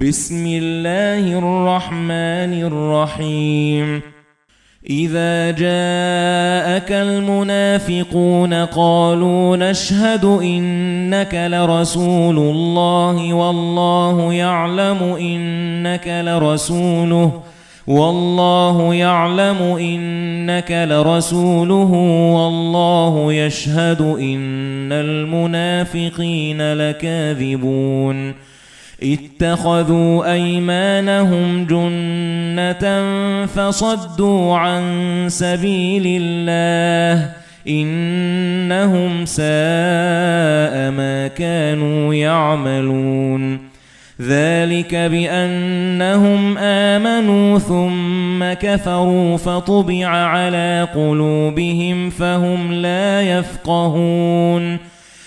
بسم الله الرحمن الرحيم. إذا جاءك المنافقون قالوا نشهد إنك لرسول الله والله يعلم إنك لرسوله والله يعلم إنك لرسوله والله يشهد إن المنافقين لكاذبون. اتخذوا أيمانهم جنة فصدوا عن سبيل الله إنهم ساء ما كانوا يعملون ذلك بأنهم آمنوا ثم كفروا فطبع على قلوبهم فهم لا يفقهون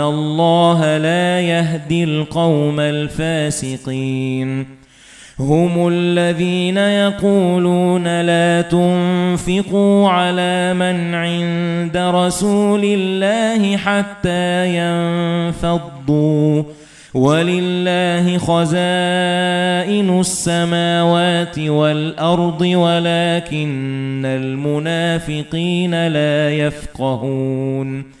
اللَّهَ لَا يَهْدِي الْقَوْمَ الْفَاسِقِينَ هُمُ الَّذِينَ يَقُولُونَ لَا تُنفِقُوا عَلَى مَنْ عِندَ رَسُولِ اللَّهِ حَتَّى يَنفَضُّوا وَلِلَّهِ خَزَائِنُ السَّمَاوَاتِ وَالْأَرْضِ وَلَكِنَّ الْمُنَافِقِينَ لَا يَفْقَهُونَ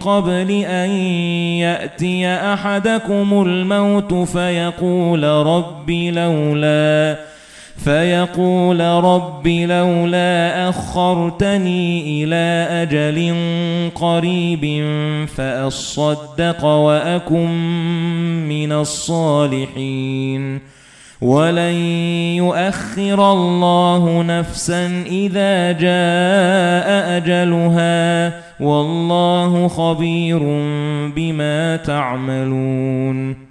قَبْلِ أَن يَأْتِيَ أَحَدَكُمُ الْمَوْتُ فَيَقُولَ رَبِّ لَوْلَا فَيَقُولَ رَبِّ لَوْلَا أَخَّرْتَنِي إِلَى أَجَلٍ قَرِيبٍ فَأَصَّدَّقَ وَأَكُن مِّنَ الصَّالِحِينَ. وَلَن يُؤَخِّرَ اللَّهُ نَفْسًا إِذَا جَاءَ أَجَلُهَا وَاللَّهُ خَبِيرٌ بِمَا تَعْمَلُونَ